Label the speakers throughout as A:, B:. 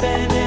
A: baby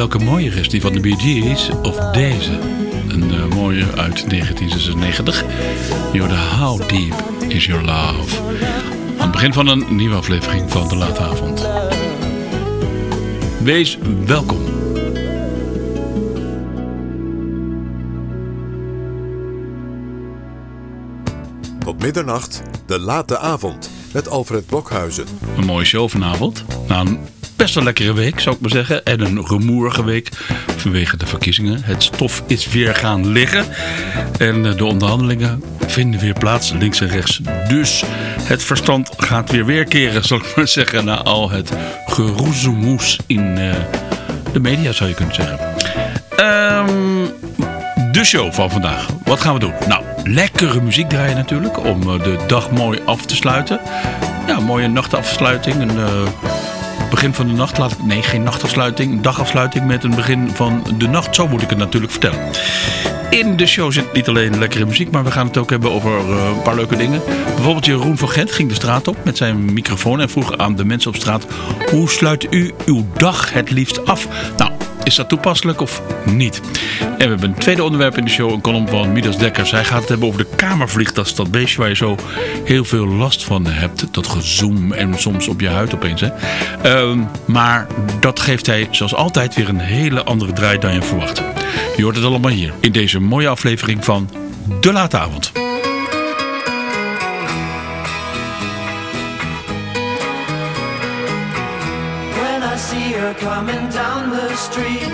A: welke mooier is, die van de Bee Gees of deze? Een uh, mooie uit 1996. Jorde How Deep Is Your Love? Aan het begin van een nieuwe aflevering van De Late Avond. Wees welkom.
B: Tot middernacht, De Late Avond, met Alfred Blokhuizen.
A: Een mooie show vanavond. Na een best een lekkere week, zou ik maar zeggen. En een rumoerige week vanwege de verkiezingen. Het stof is weer gaan liggen. En eh, de onderhandelingen vinden weer plaats, links en rechts. Dus het verstand gaat weer weerkeren, zal ik maar zeggen. Na al het geroezemoes in uh, de media, zou je kunnen zeggen. Um, de show van vandaag. Wat gaan we doen? Nou, lekkere muziek draaien natuurlijk. Om eh, de dag mooi af te sluiten. Ja, mooie nachtafsluiting. Een begin van de nacht. Laat ik, nee, geen nachtafsluiting. Een dagafsluiting met een begin van de nacht. Zo moet ik het natuurlijk vertellen. In de show zit niet alleen lekkere muziek, maar we gaan het ook hebben over uh, een paar leuke dingen. Bijvoorbeeld Jeroen van Gent ging de straat op met zijn microfoon en vroeg aan de mensen op straat... Hoe sluit u uw dag het liefst af? Is dat toepasselijk of niet? En we hebben een tweede onderwerp in de show, een column van Midas Dekkers. Hij gaat het hebben over de kamervliegtas, dat beestje waar je zo heel veel last van hebt. Dat gezoom en soms op je huid opeens. Hè? Uh, maar dat geeft hij zoals altijd weer een hele andere draai dan je verwacht. Je hoort het allemaal hier in deze mooie aflevering van De Late Avond. Coming down the street.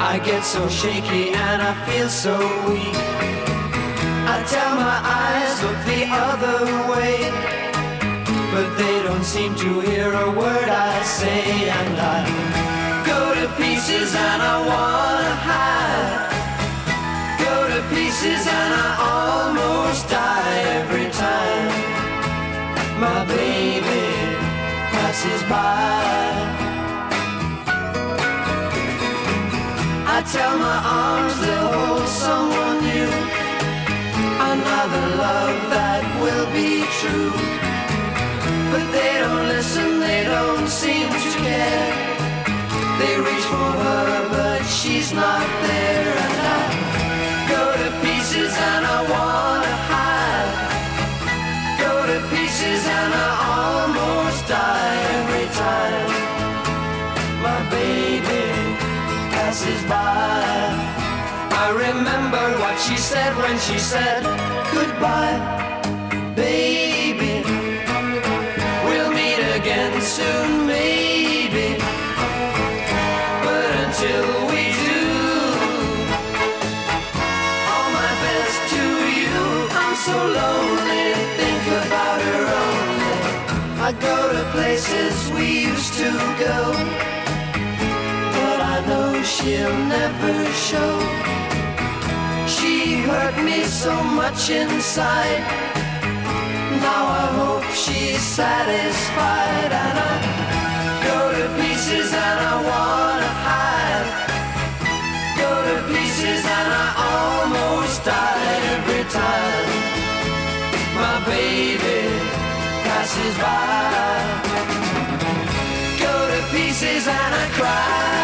A: I get so shaky and I feel so weak. I tell my eyes, look the other way. But they don't seem to hear a word I say. And I go to pieces and I wanna hide. Go to pieces and I almost die every time. My baby passes by. I tell my arms they'll hold someone new. Another love that will be true. But they don't listen, they don't seem to care. They reach for her, but she's not there. By. I remember what she said when she said goodbye, baby. We'll meet again soon, maybe. But until we do, all my best to you. I'm so lonely, think about her only. I go to places we used to go she'll never show. She hurt me so much inside. Now I hope she's satisfied, and I go to pieces and I wanna hide. Go to pieces and I almost die every time. My baby passes by. Go to pieces and I cry.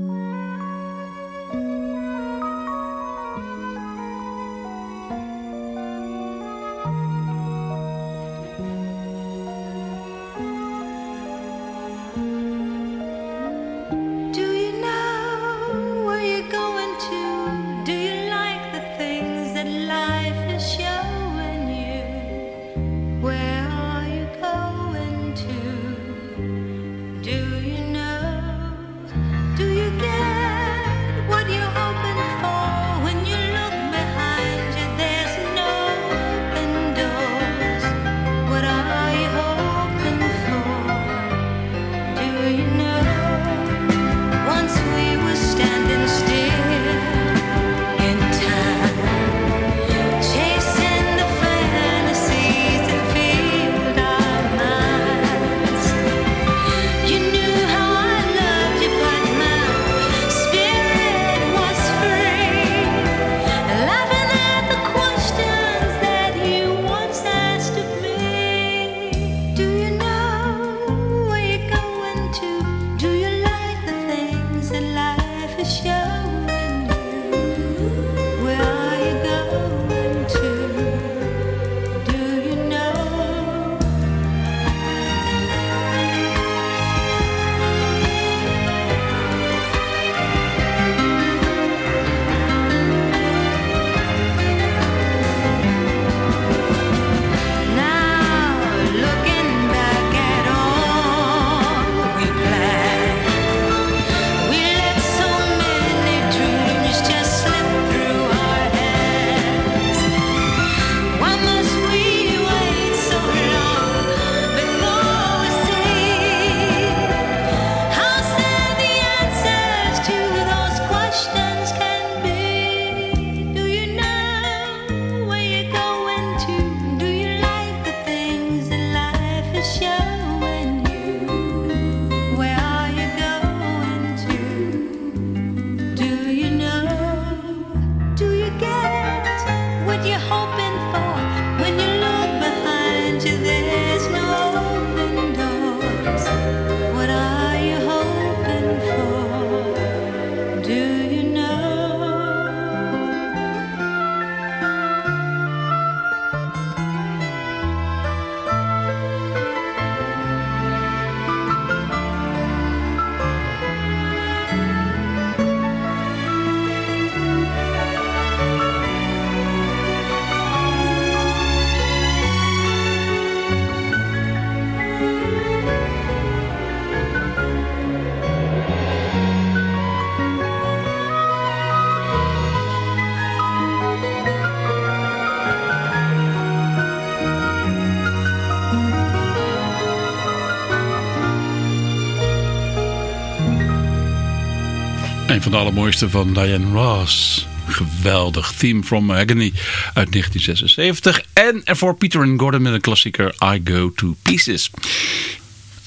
C: Van de allermooiste van Diane Ross. Geweldig. Theme from Agony uit 1976. En voor Peter and Gordon met een klassieker I Go To Pieces.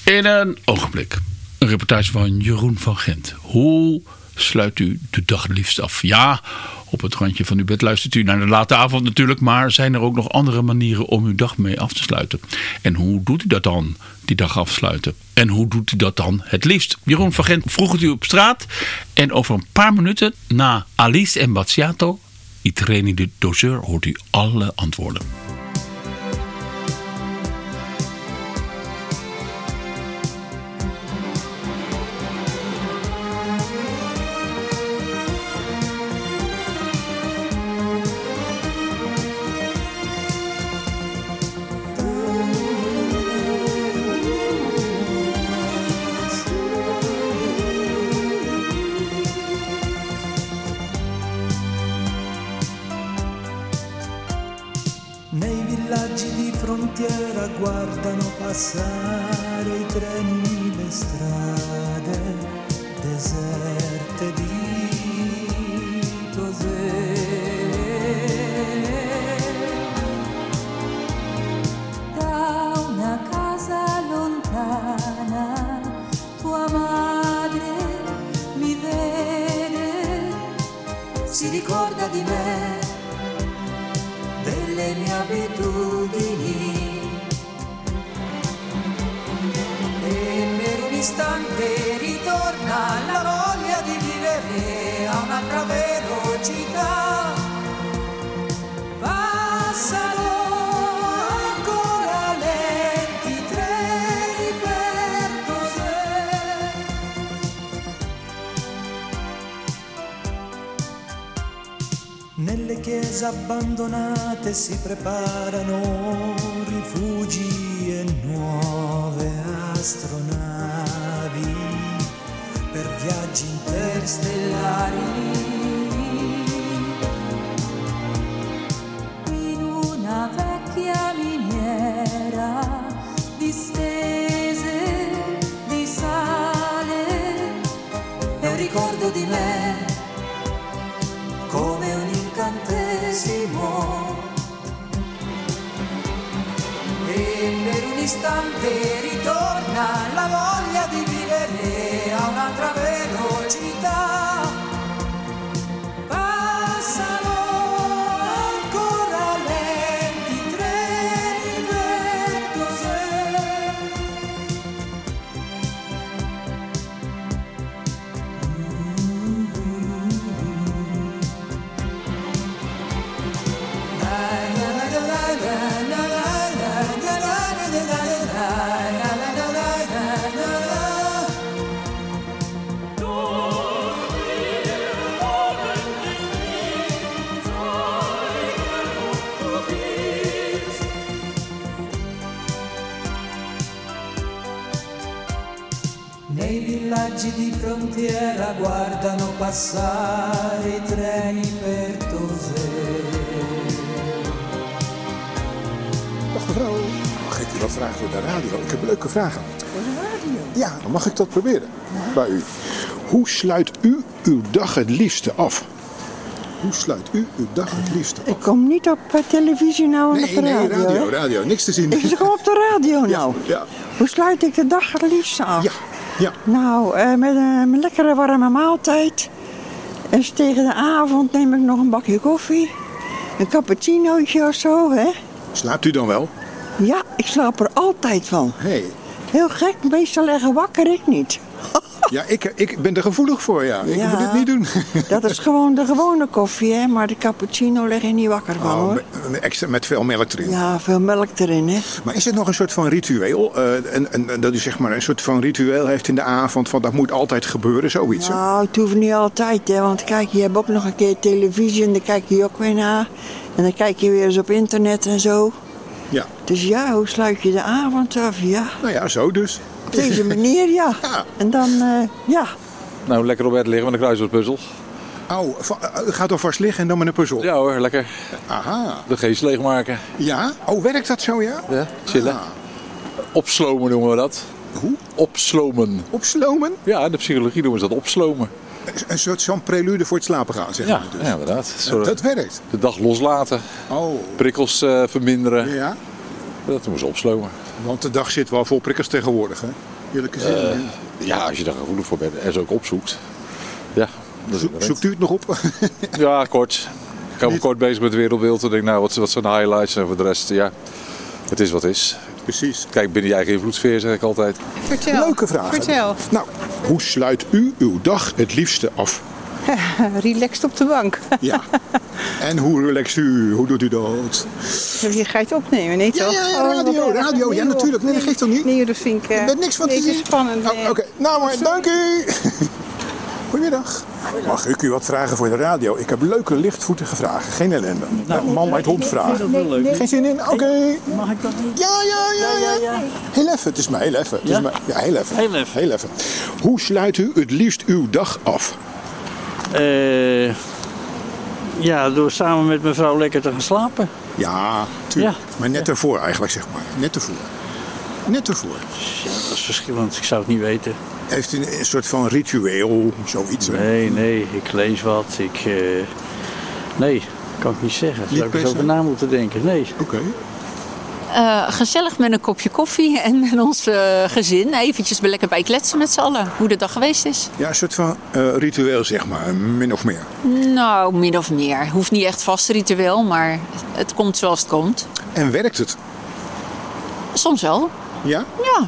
C: In een ogenblik. Een reportage van Jeroen van Gent. Hoe sluit u de dag liefst af? Ja, op het randje van uw bed luistert u naar de late avond natuurlijk. Maar zijn er ook nog andere manieren om uw dag mee af te sluiten? En hoe doet u dat dan, die dag afsluiten? En hoe doet u dat dan het liefst? Jeroen van vroeg het u op straat. En over een paar minuten na Alice en Bazziato, I treni de doseur, hoort u alle antwoorden.
D: Preparano rifugi e nuove astronavi per viaggi interstellari.
E: in una vecchia miniera distese di sale.
D: È un ricordo di me, per passare i treni per Tosè.
F: Dag mevrouw, mag ik u wat vragen voor de radio? Ik heb leuke vragen. Voor de radio? Ja, dan mag ik dat proberen bij u. Hoe sluit u uw dag het liefste af? Hoe sluit u uw dag het liefste af?
G: Ik kom niet op eh, televisie nou en
F: Nee,
G: op
F: nee,
G: radio.
F: radio,
G: hè?
F: radio, niks te zien.
G: Ik zit gewoon op de radio nou.
F: ja.
G: Hoe sluit ik de dag het liefst af?
F: Ja, ja.
G: Nou, eh, met een met lekkere warme maaltijd. En dus tegen de avond neem ik nog een bakje koffie. Een cappuccinootje of zo, hè?
F: Slaapt u dan wel?
G: Ja, ik slaap er altijd van.
F: Hey.
G: Heel gek, meestal leggen wakker ik niet.
F: Ja, ik, ik ben er gevoelig voor, ja. Ik
G: Ja.
F: moet dit niet doen.
G: Dat is gewoon de gewone koffie, hè? Maar de cappuccino leg je niet wakker van,
F: Oh,
G: hoor.
F: extra, met veel melk erin.
G: Ja, veel melk erin, hè?
F: Maar is het nog een soort van ritueel? eh, een, een, dat u zeg maar een soort van ritueel heeft in de avond van dat moet altijd gebeuren, zoiets? hè?
G: Nou, het hoeft niet altijd, hè. Want kijk, je hebt ook nog een keer televisie en daar kijk je ook weer naar. En dan kijk je weer eens op internet en zo.
F: Ja.
G: Dus ja, hoe sluit je de avond af? Ja,
F: Nou ja, zo dus.
G: Op deze manier, ja.
F: Ja.
G: En dan, eh, ja.
H: Nou, lekker op bed liggen met een kruiswoordpuzzel.
F: Oh, eh, gaat alvast liggen en dan met een puzzel.
H: Ja hoor, lekker.
F: Aha.
H: De geest leegmaken.
F: Ja? Oh, werkt dat zo, ja?
H: Ja, chillen.
F: Ah.
H: Opslomen noemen we dat.
F: Hoe?
H: Opslomen.
F: Opslomen?
H: Ja, in de psychologie noemen ze dat opslomen.
F: Een soort zo'n prelude voor het slapen gaan, zeg
H: Ja,
F: maar. Dus.
H: ja inderdaad.
F: Dat werkt.
H: De dag loslaten,
F: Oh,
H: prikkels eh, verminderen.
F: ja.
H: Dat moest opslomen.
F: Want de dag zit wel vol prikkels tegenwoordig, hè? Eerlijk gezegd.
H: Eh, Ja, als je daar gevoelig voor bent en ze ook opzoekt. Ja, dat is
F: Zo- zoekt u het nog op?
H: Ja, kort. Ik hou me kort bezig met het wereldbeeld. Ik denk, nou, wat, wat zijn de highlights? En voor de rest, ja, het is wat is.
F: Precies.
H: Kijk binnen je eigen invloedssfeer, zeg ik altijd.
I: Vertel.
F: Leuke vraag.
I: Vertel.
F: Nou, hoe sluit u uw dag het liefste af?
I: Relaxed op de bank.
F: Ja. en hoe relaxt u? Hoe doet u dat?
I: Je gaat het opnemen, nee
F: Ja,
I: toch?
F: ja, ja,
I: Oh,
F: radio, radio. Ja, natuurlijk. Nee, dat geeft toch niet?
I: Nee, dat vind ik... eh,
F: Er niks van te
I: nee,
F: zien.
I: dat is spannend.
F: Oh,
I: nee.
F: Oké, nou maar, dank u. Goedemiddag. Mag ik u wat vragen voor de radio? Ik heb leuke lichtvoetige vragen. Geen ellende. Nou, man bij het hond vragen. Geen zin in? Oké.
J: Mag ik dat niet?
F: Ja, ja, ja, ja. Heel even. Het is mij heel even. Het is
J: Ja?
F: ja, heel even.
J: Heel even.
F: Heel even. Hoe sluit u het liefst uw dag af?
J: Eh, ja, door samen met mijn vrouw lekker te gaan slapen.
F: Ja, tuurlijk.
J: Ja.
F: Maar net ervoor eigenlijk, zeg maar. Net ervoor. Net ervoor.
J: Ja, dat is verschillend. Ik zou het niet weten.
F: Heeft u een soort van ritueel, zoiets?
J: Nee, nee. Ik lees wat. Ik... eh, nee, kan ik niet zeggen. Zou ik eens over na moeten denken. Nee.
F: Oké.
K: Eh, gezellig met een kopje koffie en met ons eh, gezin. Eventjes lekker bij kletsen met z'n allen. Hoe de dag geweest is.
F: Ja, een soort van eh, ritueel, zeg maar. Min of meer.
K: Nou, min of meer. Hoeft niet echt vast ritueel, maar het komt zoals het komt.
F: En werkt het?
K: Soms wel.
F: Ja?
K: Ja.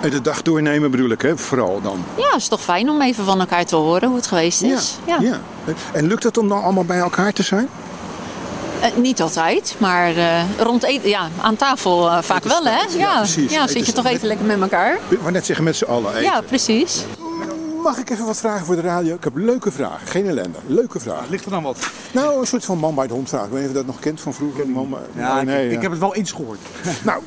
F: En De dag doornemen bedoel ik, hè? Vooral dan.
K: Ja, is toch fijn om even van elkaar te horen hoe het geweest is. Ja.
F: ja. En lukt het om dan allemaal bij elkaar te zijn?
K: Eh, niet altijd, maar eh, rond eten, ja, aan tafel eh, vaak wel, hè?
F: ja,
K: Ja,
F: precies.
K: ja, zit je toch even lekker met elkaar?
F: Ik wou net zeggen met z'n allen eten.
K: Ja, precies.
F: Mag ik even wat vragen voor de radio? Ik heb leuke vragen, geen ellende. Leuke vragen.
L: Ligt er dan wat?
F: Nou, een soort van man bij de hond vraag. Ik weet niet of je dat nog kent van vroeger. Man bij-
L: Ja, ik,
F: nee,
L: ik
F: ja.
L: heb het wel eens gehoord.
F: Nou,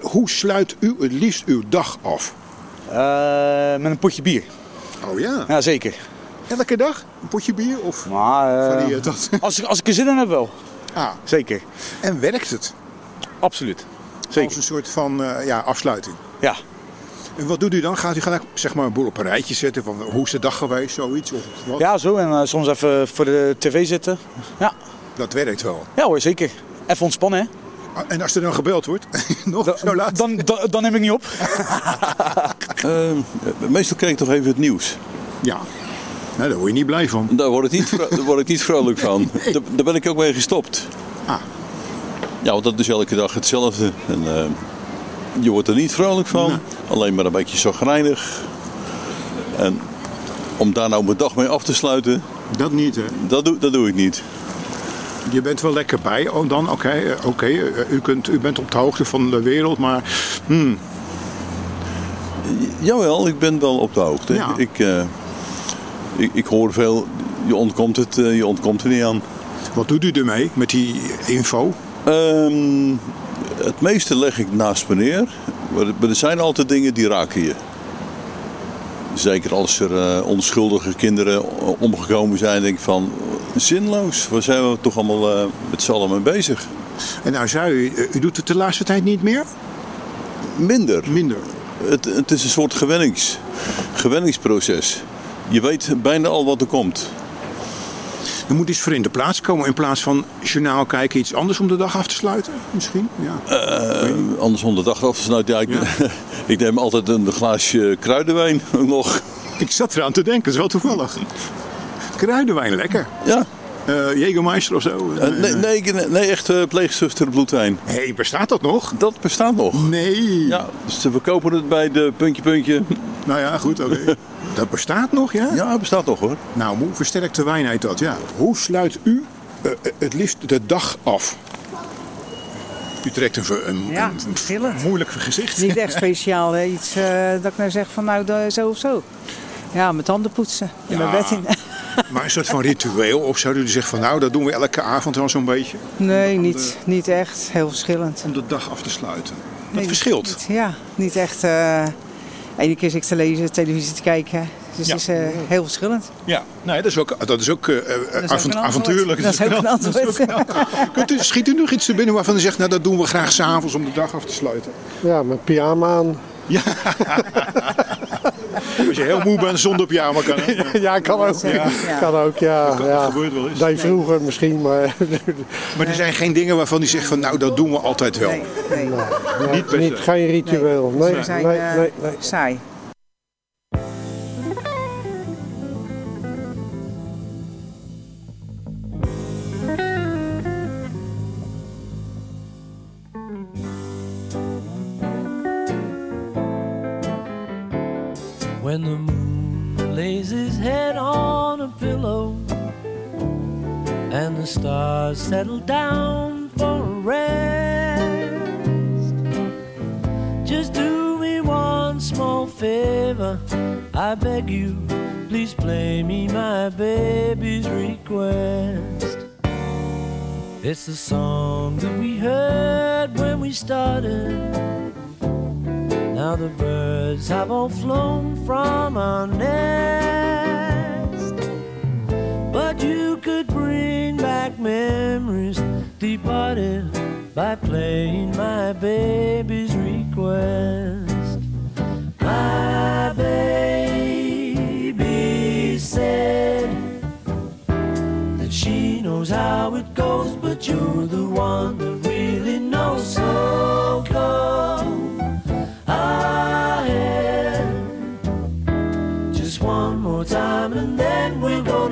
F: hoe sluit u het liefst uw dag af?
L: Eh, met een potje bier.
F: Oh ja.
L: Ja, zeker.
F: Elke dag? Een potje bier? Of
L: Maar eh,
F: varieert dat?
L: als, ik, als ik er zin in heb wel.
F: Ah,
L: Zeker.
F: en werkt het?
L: Absoluut.
F: Als
L: Zeker.
F: een soort van eh, ja, afsluiting.
L: Ja.
F: En wat doet u dan? Gaat u gelijk zeg maar, een boel op een rijtje zetten? Van, hoe is de dag geweest? Zoiets? Of wat?
L: ja, zo. En eh, soms even voor de tv zitten. Ja.
F: Dat werkt wel.
L: Ja hoor, zeker. Even ontspannen, hè.
F: Ah, En als er dan gebeld wordt? Nog zo laat?
L: Dan, dan, dan neem ik niet op.
M: Ehm, meestal kijk ik toch even het nieuws.
F: Ja. Nou, daar word je niet blij van.
M: Daar word ik niet, daar word ik niet vrolijk van. Daar, daar ben ik ook mee gestopt.
F: Ah.
M: Ja, want dat is elke dag hetzelfde. En, ehm, je wordt er niet vrolijk van. Alleen maar een beetje zagrijnig. En om daar nou mijn dag mee af te sluiten,
F: Dat niet, hè?
M: dat doe, dat doe ik niet.
F: Je bent wel lekker bij. Oh, dan, oké. eh, oké, eh, u, kunt, u bent op de hoogte van de wereld, maar... Hmm,
M: Jawel, ik ben wel op de hoogte.
F: Ja.
M: Ik, eh, ik, ik hoor veel, je ontkomt, het, eh, je ontkomt er niet aan.
F: wat doet u ermee met die info?
M: Ehm, het meeste leg ik naast me neer. Maar er- zijn altijd dingen die raken je. Zeker als er eh, onschuldige kinderen omgekomen zijn, denk ik van zinloos. Waar zijn we toch allemaal eh, met z'n allen mee bezig?
F: En nou zei u, u doet het de laatste tijd niet meer?
M: Minder.
F: Minder.
M: Het, het is een soort gewennings, gewenningsproces. Je weet bijna al wat er komt.
F: Er moet iets voor in de plaats komen. In plaats van journaal kijken, iets anders om de dag af te sluiten? Misschien? Ja.
M: Eh, anders onder de dag af te sluiten. Ja, ik, ik neem altijd een glaasje kruidenwijn nog.
F: Ik zat eraan te denken, dat is wel toevallig. Kruidenwijn, lekker.
M: Ja.
F: Eh Jägermeister of zo?
M: Eh, nee, nee, nee, nee, echt uh, pleegzuster bloedwijn.
F: Hé, hey, bestaat dat nog?
M: Dat bestaat nog.
F: Nee.
M: Ja, dus ze verkopen het bij de puntje puntje.
F: Nou ja, goed, oké. dat bestaat nog, ja?
M: Ja, het bestaat nog hoor.
F: Nou, hoe versterkte wijn heet dat, ja. Hoe sluit u uh, het liefst de dag af? U trekt een, een,
I: Ja,
F: een
I: verschillend.
F: moeilijk gezicht.
I: Niet echt speciaal, hè. iets eh, dat ik nou zeg van nou zo of zo. Ja, mijn tanden poetsen en
F: Ja.
I: mijn bed in.
F: Maar een soort van ritueel of zo? U zegt van nou, dat doen we elke avond wel zo'n beetje.
I: Nee, niet, niet echt. Heel verschillend.
F: Om de dag af te sluiten. Dat
I: Nee,
F: verschilt.
I: niet- ja, niet echt. eh ene keer zit ik te lezen, televisie te kijken. Dus
F: Ja.
I: het is eh, heel verschillend.
F: Ja, nee, dat is ook, dat is ook uh,
I: Dat is ook
F: avont-
I: een antwoord.
F: avontuurlijk.
I: Dat is ook een antwoord.
F: Kunt u, schiet u nog iets te binnen waarvan u zegt, nou dat doen we graag s'avonds om de dag af te sluiten?
N: Ja, mijn pyjama aan.
F: Ja. Als je heel moe bent zonder pyjama kan
N: ja, kan ook.
F: Ja.
N: Kan ook, ja.
F: Dat kan-
N: ja.
F: gebeurt wel eens.
N: Nee, vroeger misschien, maar...
F: Maar er zijn geen dingen waarvan hij zegt van nou dat doen we altijd wel.
I: Nee, nee.
F: Niet per
N: niet,
F: se.
N: geen ritueel. Nee, nee,
I: eh,
N: nee, nee.
I: saai.
O: Stars settle down for a rest, just do me one small favor. I beg you, please play me my baby's request. It's the song that we heard when we started. Now the birds have all flown from our nest. You could bring back memories departed by playing my baby's request. My baby said that she knows how it goes, but you're the one that really knows. So go ahead, just one more time, and then we'll go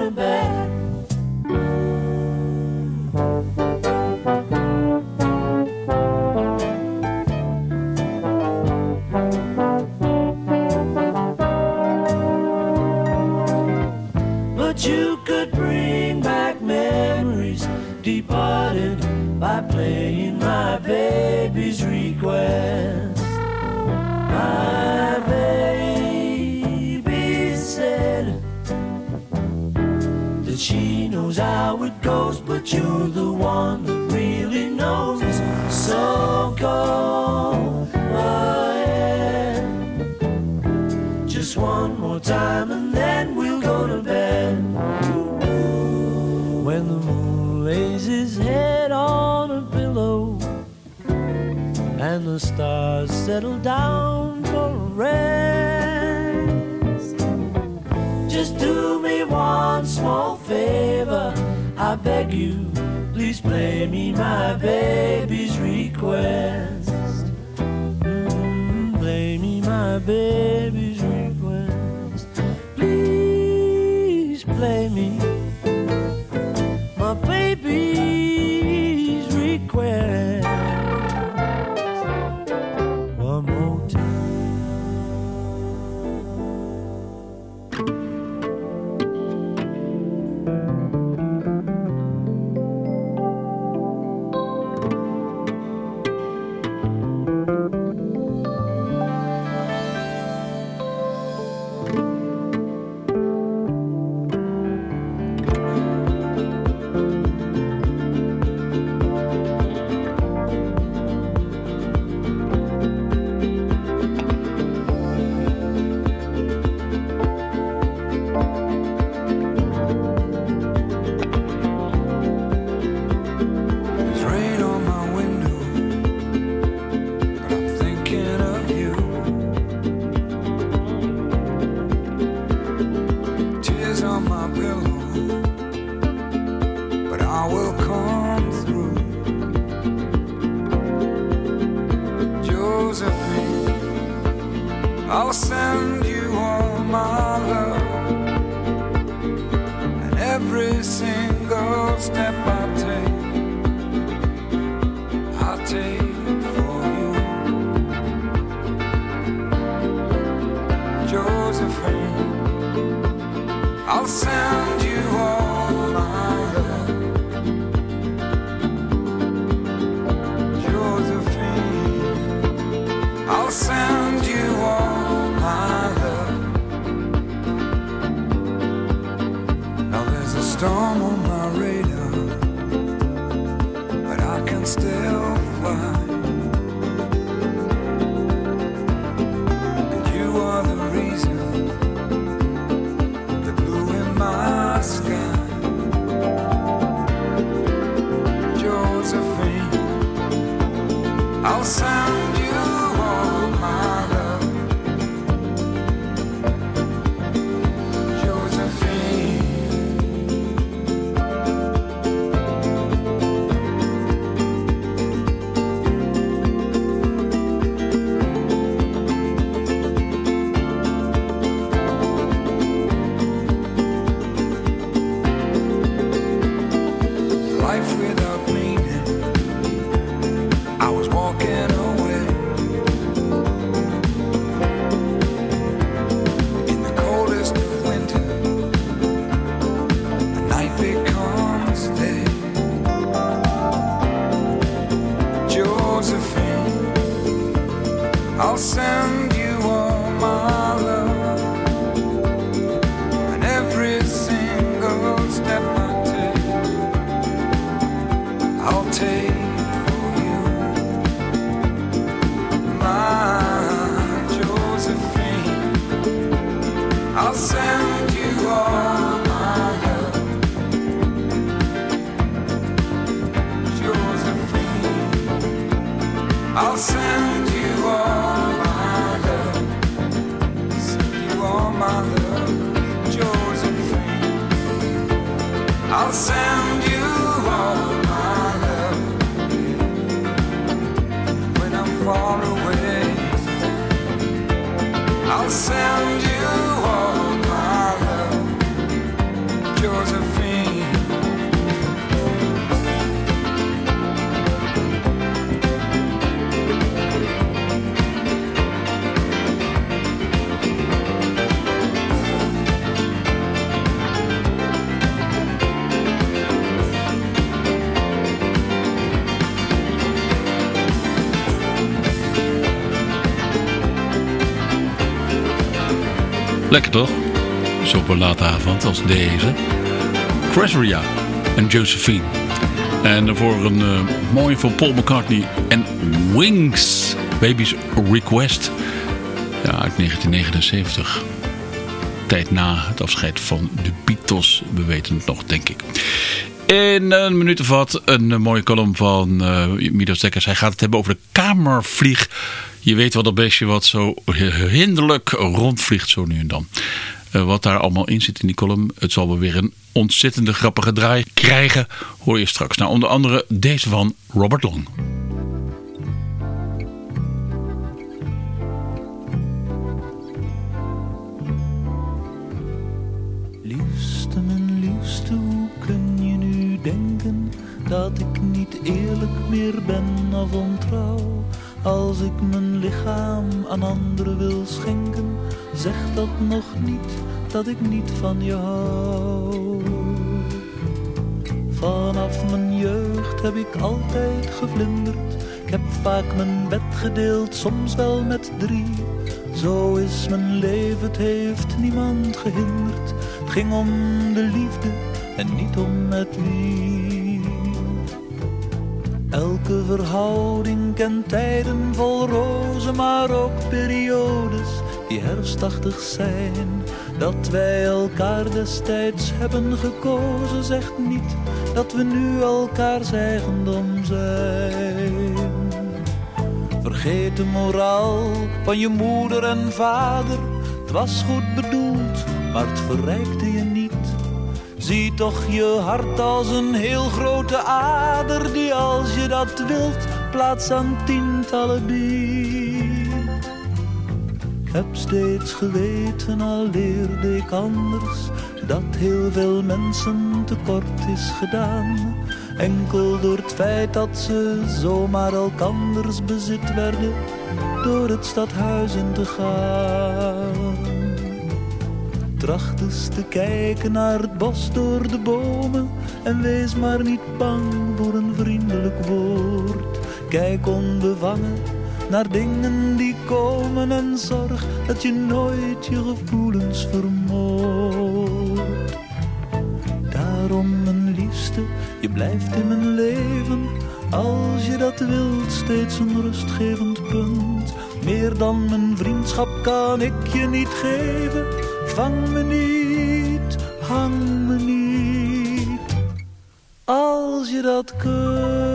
C: Lekker toch? Zo op een late avond als deze. Crasseria en Josephine. En voor een eh, mooi van Paul McCartney en Wings. Baby's Request. Ja, uit 1979. Tijd na het afscheid van de Beatles. We weten het nog, denk ik. In een minuut of wat een eh, mooie column van eh Mido. Hij gaat het hebben over de kamervlieg. Je weet wel dat beestje wat zo hinderlijk rondvliegt zo nu en dan. Eh, wat daar allemaal in zit in die column. Het zal wel weer een ontzettende grappige draai krijgen. Hoor je straks. Nou, onder andere deze van Robert Long.
P: Liefste, mijn liefste, hoe kun je nu denken dat ik niet eerlijk meer ben of ontrouw? Als ik mijn lichaam aan anderen wil schenken, zegt dat nog niet dat ik niet van je hou. Vanaf mijn jeugd heb ik altijd gevlinderd. Ik heb vaak mijn bed gedeeld, soms wel met drie. Zo is mijn leven, het heeft niemand gehinderd. Het ging om de liefde en niet om het wie. Elke verhouding kent tijden vol rozen, maar ook periodes die herfstachtig zijn. Dat wij elkaar destijds hebben gekozen, zegt niet dat we nu elkaars eigendom zijn. Vergeet de moraal van je moeder en vader. Het was goed bedoeld, maar het verrijkte. Zie toch je hart als een heel grote ader die als je dat wilt plaats aan tientallen biedt. Heb steeds geweten, al leerde ik anders, dat heel veel mensen tekort is gedaan. Enkel door het feit dat ze zomaar elkanders bezit werden, door het stadhuis in te gaan. Tracht eens te kijken naar het bos door de bomen en wees maar niet bang voor een vriendelijk woord. Kijk onbevangen naar dingen die komen en zorg dat je nooit je gevoelens vermoordt. Daarom, mijn liefste, je blijft in mijn leven. Als je dat wilt, steeds een rustgevend punt. Meer dan mijn vriendschap kan ik je niet geven. Vang me niet, hang me niet. Als je dat kunt.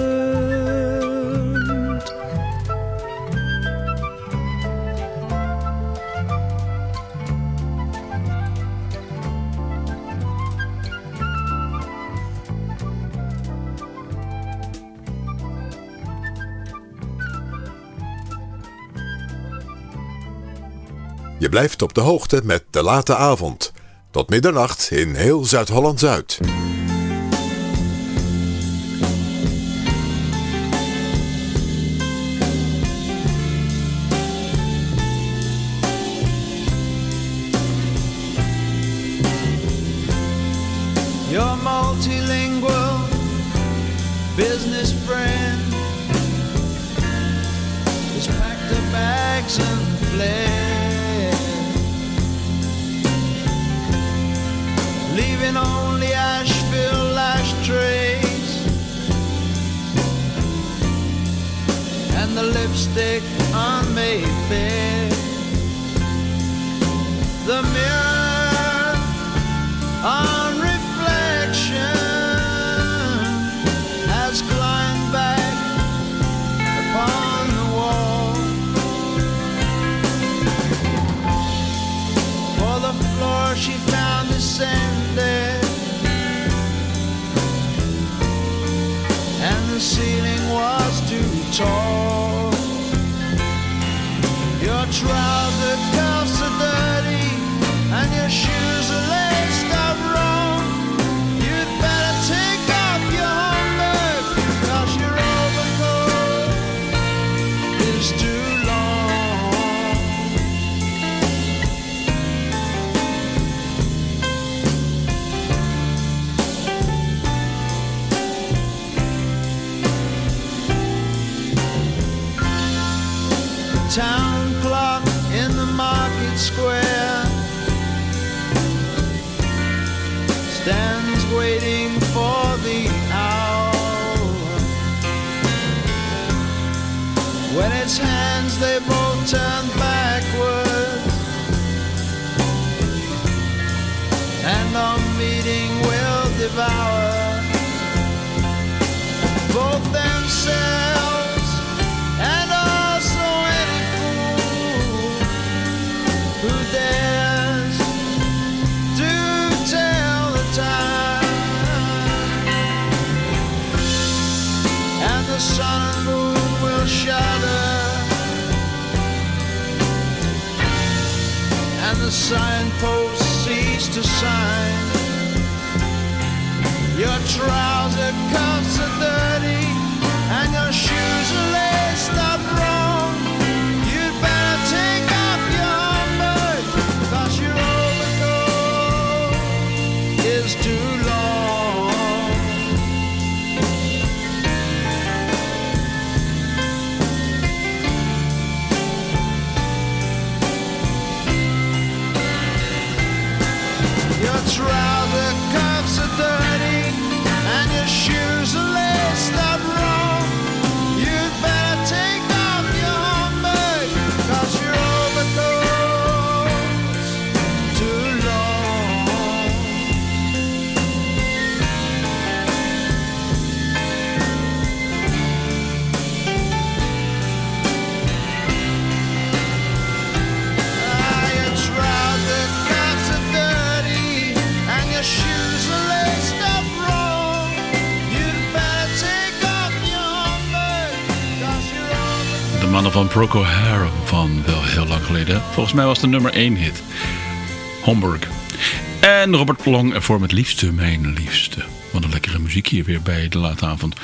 B: Je blijft op de hoogte met De Late Avond. Tot middernacht in heel Zuid-Holland-Zuid.
Q: lipstick on Mayfair. The mirror on reflection has climbed back upon the wall. For the floor she found descended. and the ceiling was too tall trouser cuffs are dirty and your shoes. its hands, they both turned backward. And the meeting will devour. Both themselves. signposts cease to sign. Your trouser cuffs are dirty and your shoes are
C: late. van Procol Harum van wel heel lang geleden. Volgens mij was de nummer 1 hit. Homburg. En Robert Plong ervoor met liefste, mijn liefste. Wat een lekkere muziek hier weer bij de late avond.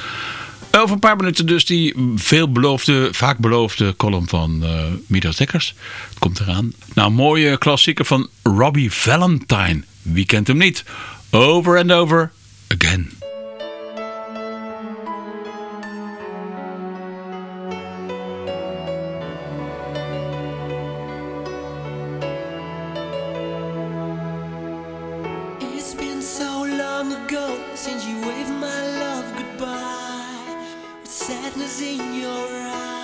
C: Over een paar minuten dus die veelbeloofde, vaak beloofde column van uh, Midas Dekkers. Komt eraan. Nou, mooie klassieker van Robbie Valentine. Wie kent hem niet? Over and over again.
A: since you waved my love goodbye with sadness in your eyes.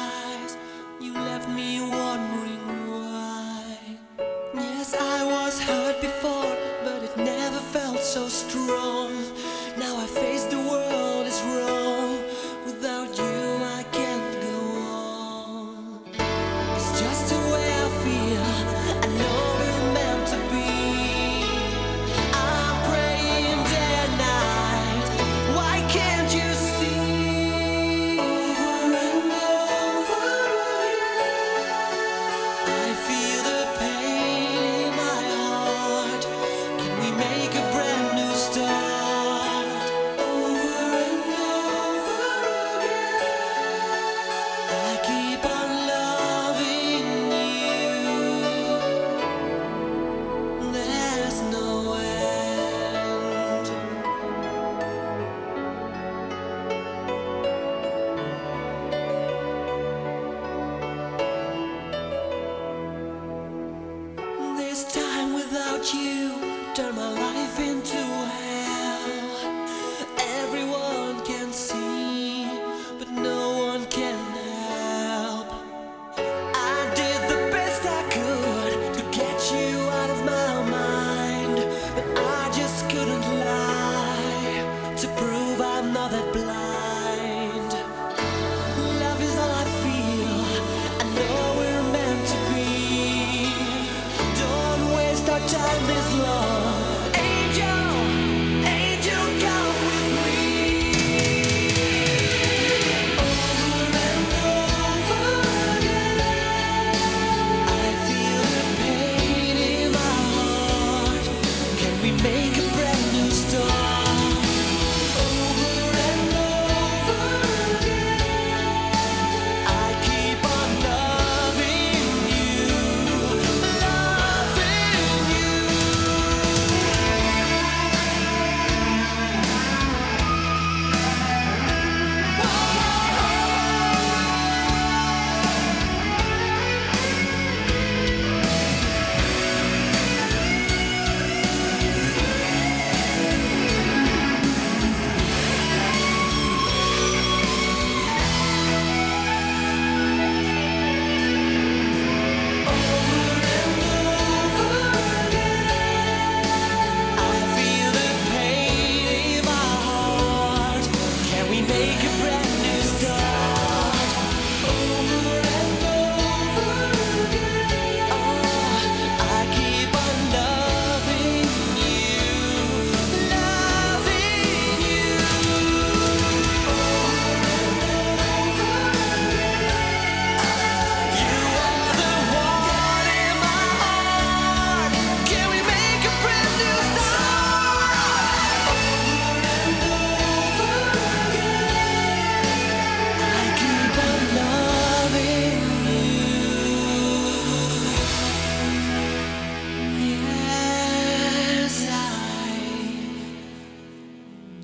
A: all this love.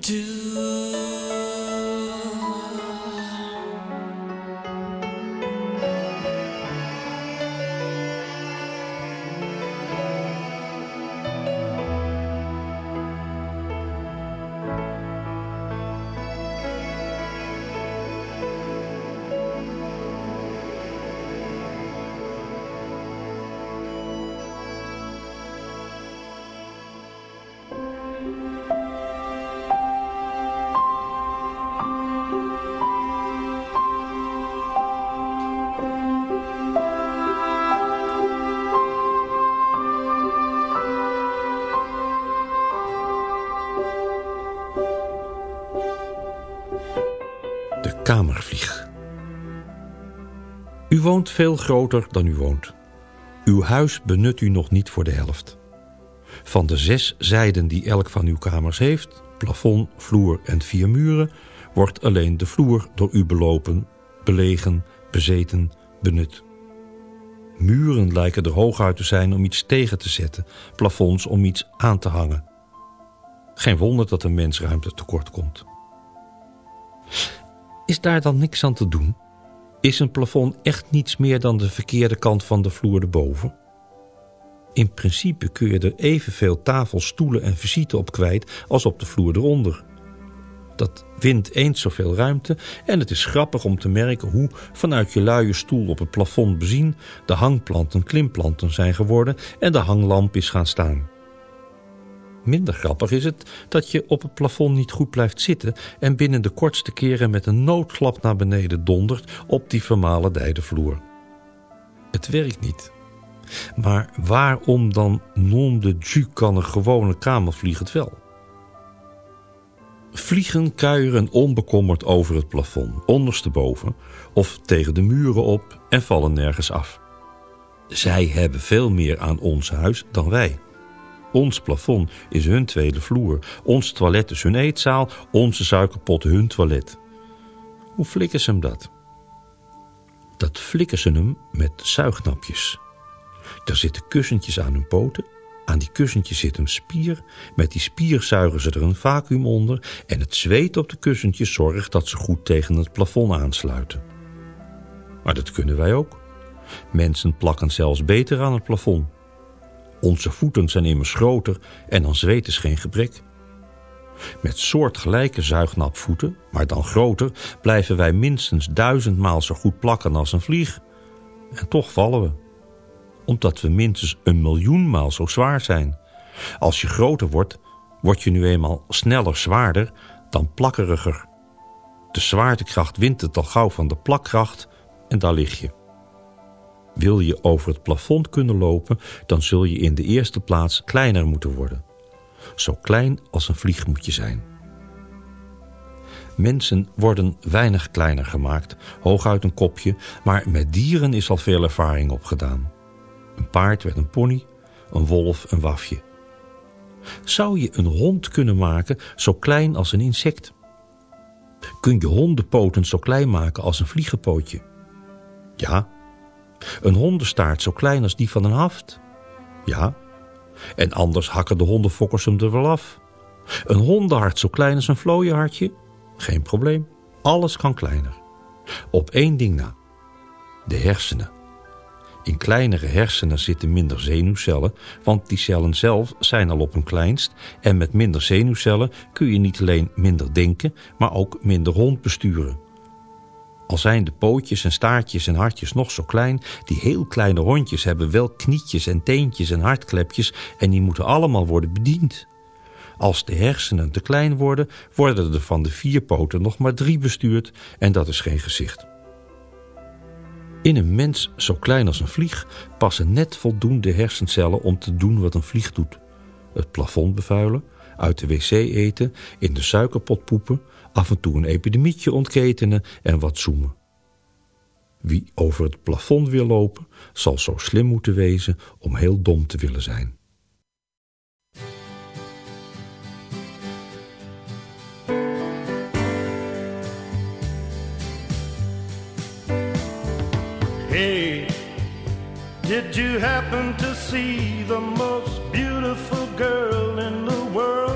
A: do
R: Kamervlieg. U woont veel groter dan u woont. Uw huis benut u nog niet voor de helft. Van de zes zijden die elk van uw kamers heeft, plafond, vloer en vier muren, wordt alleen de vloer door u belopen, belegen, bezeten, benut. Muren lijken er hooguit te zijn om iets tegen te zetten, plafonds om iets aan te hangen. Geen wonder dat een mens ruimte tekort komt. Is daar dan niks aan te doen? Is een plafond echt niets meer dan de verkeerde kant van de vloer erboven? In principe kun je er evenveel tafels, stoelen en visite op kwijt als op de vloer eronder. Dat wint eens zoveel ruimte en het is grappig om te merken hoe vanuit je luie stoel op het plafond bezien de hangplanten klimplanten zijn geworden en de hanglamp is gaan staan. Minder grappig is het dat je op het plafond niet goed blijft zitten en binnen de kortste keren met een noodklap naar beneden dondert op die vermalendijde vloer. Het werkt niet. Maar waarom dan non de jus kan een gewone kamervlieg het wel? Vliegen kuieren onbekommerd over het plafond, ondersteboven of tegen de muren op en vallen nergens af. Zij hebben veel meer aan ons huis dan wij. Ons plafond is hun tweede vloer, ons toilet is hun eetzaal, onze suikerpot hun toilet. Hoe flikken ze hem dat? Dat flikken ze hem met zuignapjes. Er zitten kussentjes aan hun poten aan die kussentjes zit een spier. Met die spier zuigen ze er een vacuüm onder en het zweet op de kussentjes zorgt dat ze goed tegen het plafond aansluiten. Maar dat kunnen wij ook. Mensen plakken zelfs beter aan het plafond. Onze voeten zijn immers groter en dan zweet is geen gebrek. Met soortgelijke zuignapvoeten, maar dan groter, blijven wij minstens duizendmaal zo goed plakken als een vlieg. En toch vallen we omdat we minstens een miljoenmaal zo zwaar zijn. Als je groter wordt, word je nu eenmaal sneller zwaarder dan plakkeriger. De zwaartekracht wint het al gauw van de plakkracht en daar lig je. Wil je over het plafond kunnen lopen, dan zul je in de eerste plaats kleiner moeten worden. Zo klein als een vlieg moet je zijn. Mensen worden weinig kleiner gemaakt, hooguit een kopje, maar met dieren is al veel ervaring opgedaan. Een paard werd een pony, een wolf een wafje. Zou je een hond kunnen maken zo klein als een insect? Kun je hondenpoten zo klein maken als een vliegenpootje? Ja. Een hondenstaart zo klein als die van een haft? Ja. En anders hakken de hondenfokkers hem er wel af. Een hondenhart zo klein als een vlooienhartje? Geen probleem. Alles kan kleiner. Op één ding na. De hersenen. In kleinere hersenen zitten minder zenuwcellen, want die cellen zelf zijn al op hun kleinst en met minder zenuwcellen kun je niet alleen minder denken, maar ook minder hond besturen. Al zijn de pootjes en staartjes en hartjes nog zo klein, die heel kleine hondjes hebben wel knietjes en teentjes en hartklepjes en die moeten allemaal worden bediend. Als de hersenen te klein worden, worden er van de vier poten nog maar drie bestuurd en dat is geen gezicht. In een mens zo klein als een vlieg passen net voldoende hersencellen om te doen wat een vlieg doet. Het plafond bevuilen, uit de wc eten, in de suikerpot poepen, af en toe een epidemietje ontketenen en wat zoemen. Wie over het plafond wil lopen, zal zo slim moeten wezen om heel dom te willen zijn.
S: Hey, did you happen to see the most beautiful girl in the world?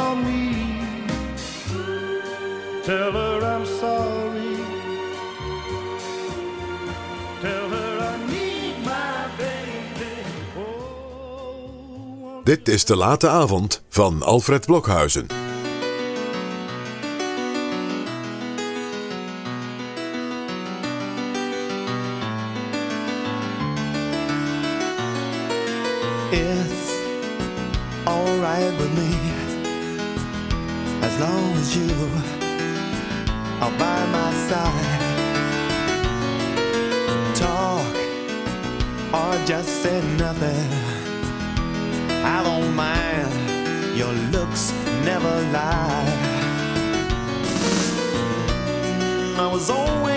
S: tell her I'm sorry. Tell her I need my baby.
T: Dit is de late avond van Alfred Blokhuizen.
A: Was always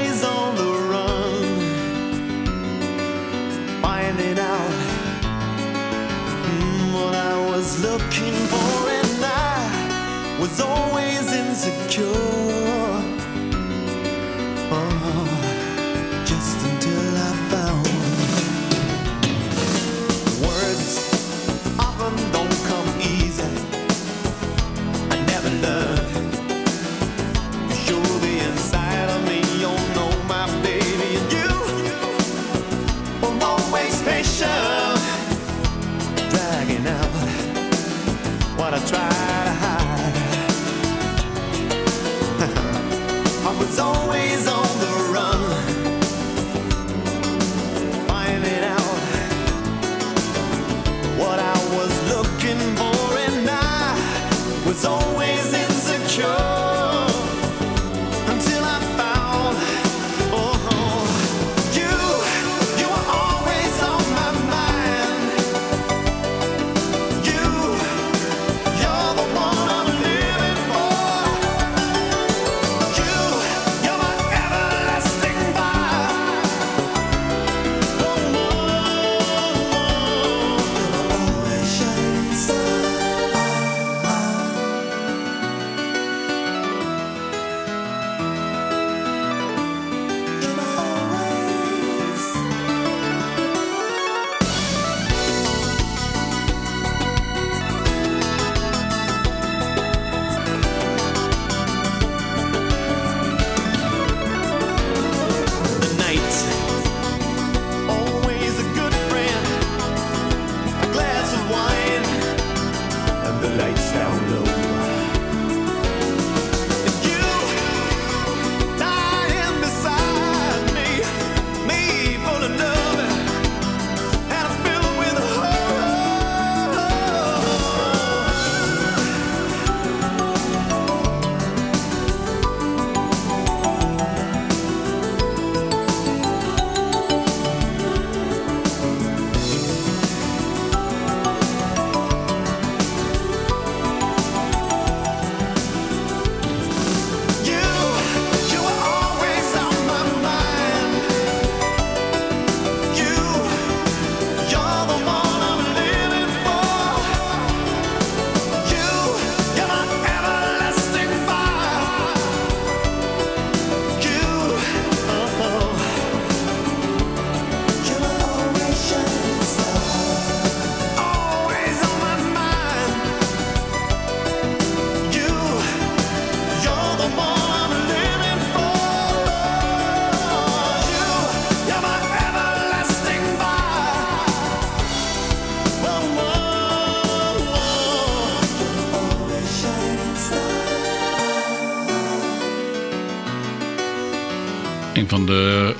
Q: Een van de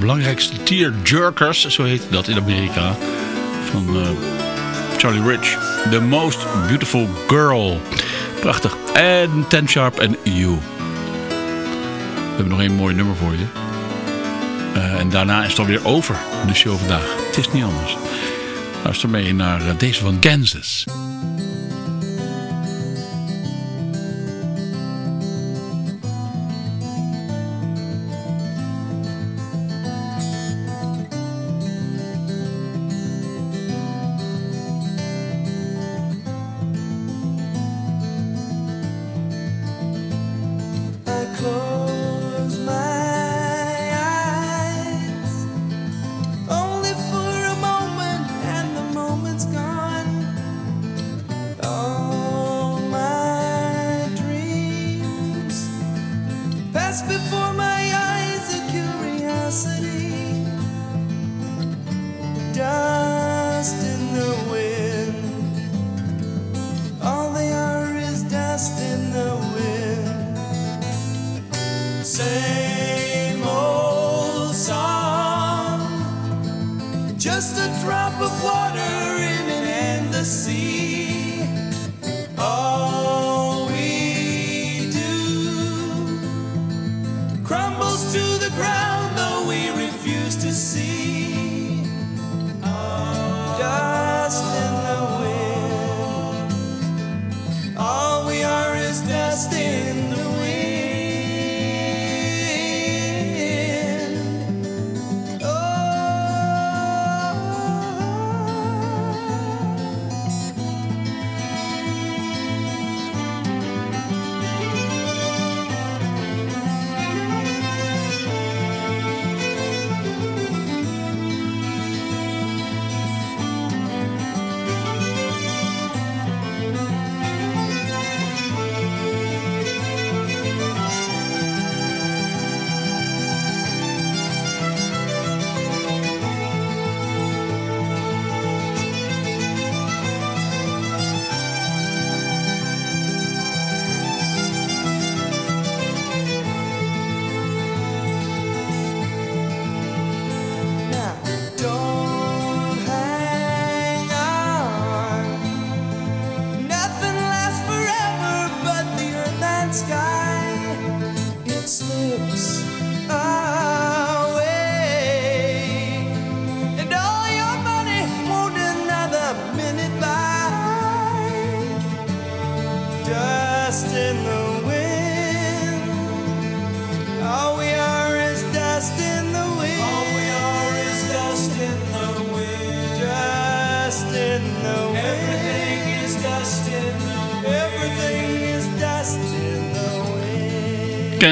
Q: belangrijkste tearjerkers, zo heet dat in Amerika. Van eh, Charlie Rich. The Most Beautiful Girl. Prachtig. En Ten Sharp en You. We hebben nog één mooi nummer voor je. Eh, en daarna is het alweer over, de show vandaag. Het is niet anders. Luister mee naar eh, deze van Kansas.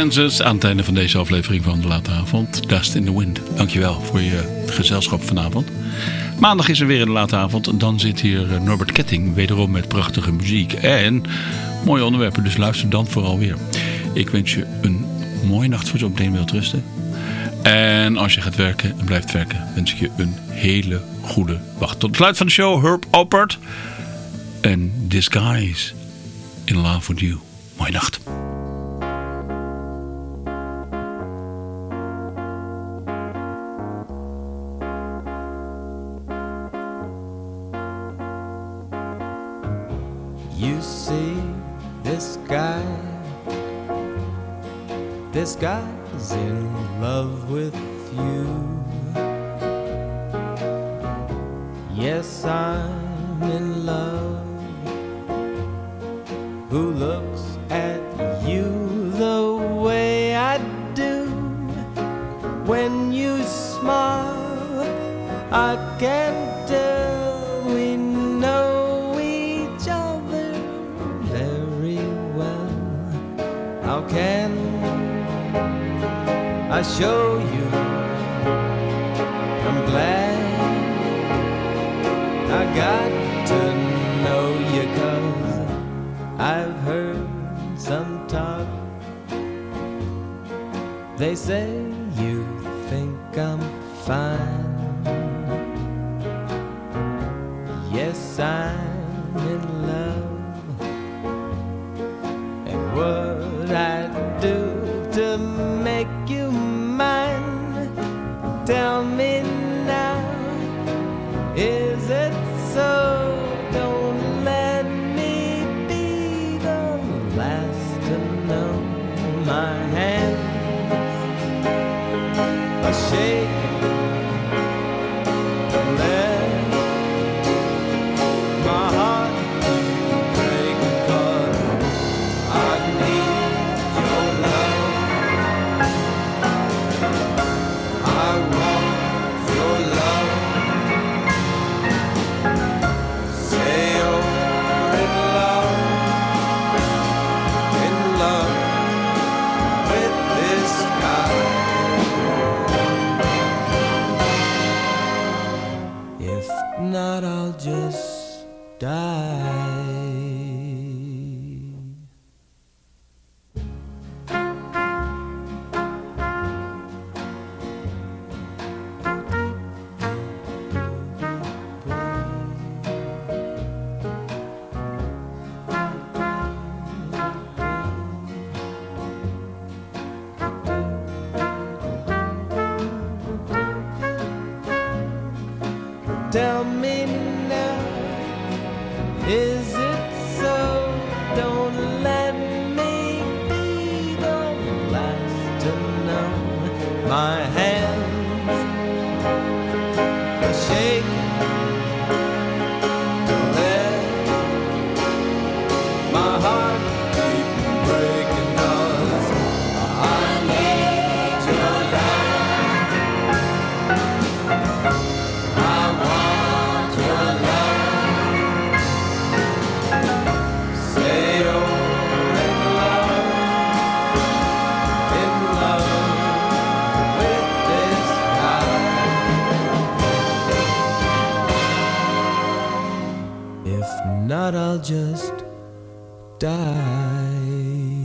Q: Kansas aan het einde van deze aflevering van de late avond. Dust in the Wind. Dankjewel voor je gezelschap vanavond. Maandag is er weer een late avond. Dan zit hier eh, Norbert Ketting wederom met prachtige muziek. En mooie onderwerpen. Dus luister dan vooral weer. Ik wens je een mooie nacht voor je op wilt rusten. En als je gaat werken en blijft werken, wens ik je een hele goede wacht. Tot het sluit van de show, Herb Alpert. En Disguise in Love with You. Mooie nacht.
P: just die.